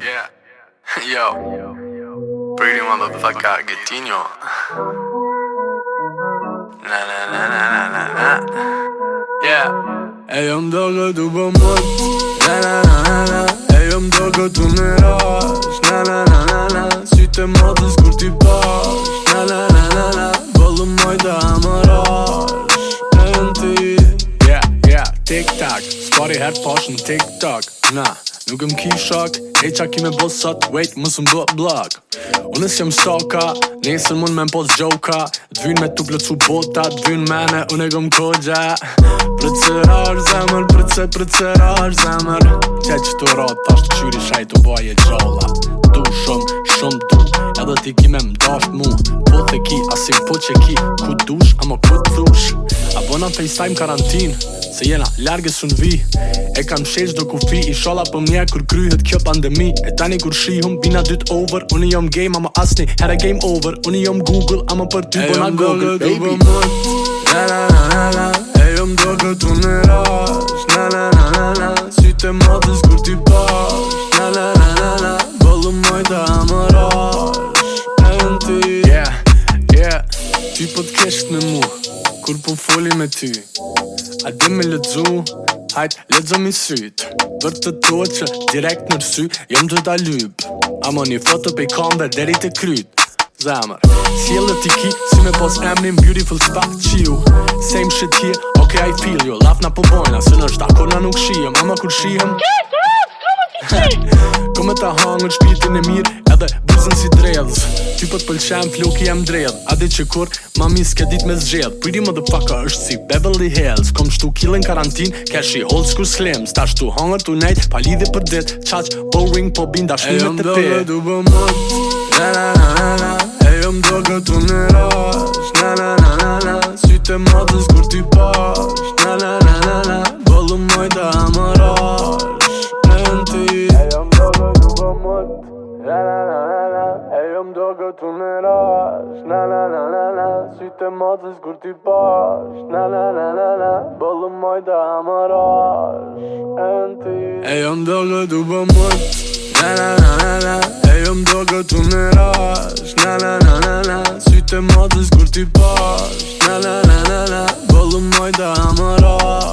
Yeah, yo, pretty motherfucker, Getino. Na na na na na na na. Yeah. Ey, I'm dog, do bomb. tik tak Spari her posh në tik tak Na, nuk im ki shok E qa ki me bost sot, wait, mus më bët blok Unës jem soka, nesën mund me mpoz gjoka Dvyn me tu plëcu bota, dvyn mene, unë e gëm kogja Prëcerar zemër, prëcer, prëcerar zemër Qe që të rot, ashtë qyri shaj të boje gjolla Du shumë, shumë du, edhe ti ki me mdo asim po që ki Ku dush, ama ku dush Abona në FaceTime karantin Se jena largë së në vi E kam shesh do ku fi I shola për po mja kur kryhet kjo pandemi E tani kur shi hum bina dyt over Unë jom game ama asni Here game over Unë jom Google ama për ty bona Google E jom do këtë u mërë Na na na na na E jom do këtë në rash Na na na na na Si të modës kër ti pash Na na na na na Bëllu mojta amë rash ishtë me mu Kur po foli me ty A di me ledzu Hajt, ledzo mi syt Vër të to që direkt në rësy Jëm të da lyb Amo një foto pe i dhe deri të kryt Zemër Sjellë t'i ki Si me pos emrin beautiful spa, qiu Same shit here Ok I feel you Laf na po bojna Së nështë akor na nuk shihem Ama kur shihem Kje, kje, kje, kje, kje, kje, kje, kje, kje, kje, kje, edhe buzën si dredh Ty për pëlqen floki jam dredh Adi që kur mami s'ke dit me zxedh Pretty motherfucker është si Beverly Hills Kom shtu kilën karantin Cash i hold screw slim Sta shtu hunger to night Pa për dit Qaq boring po binda shmi me të pe E jom do bë mët Na na na na na E jom do këtu në rash Na na na na na Syte madhës kur ti pash Na na na na na Bëllu mojta amarash Në në ty E jom do na na na na na E jëmë do këtu në rash Na na na na na Sy të matës ti pash Na na na na na Bëllë majtë a më rash E në ti E do këtu për mund Na na na na na E jëmë do këtu në rash Na na na na na Sy të matës kur ti pash Na na